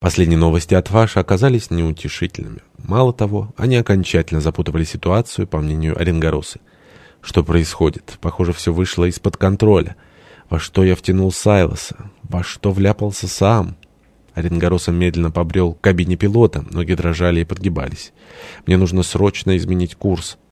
Последние новости от Ваша оказались неутешительными. Мало того, они окончательно запутывали ситуацию, по мнению Оренгоросы. Что происходит? Похоже, все вышло из-под контроля. Во что я втянул Сайлоса? Во что вляпался сам? Оренгороса медленно побрел к кабине пилота, ноги дрожали и подгибались. Мне нужно срочно изменить курс.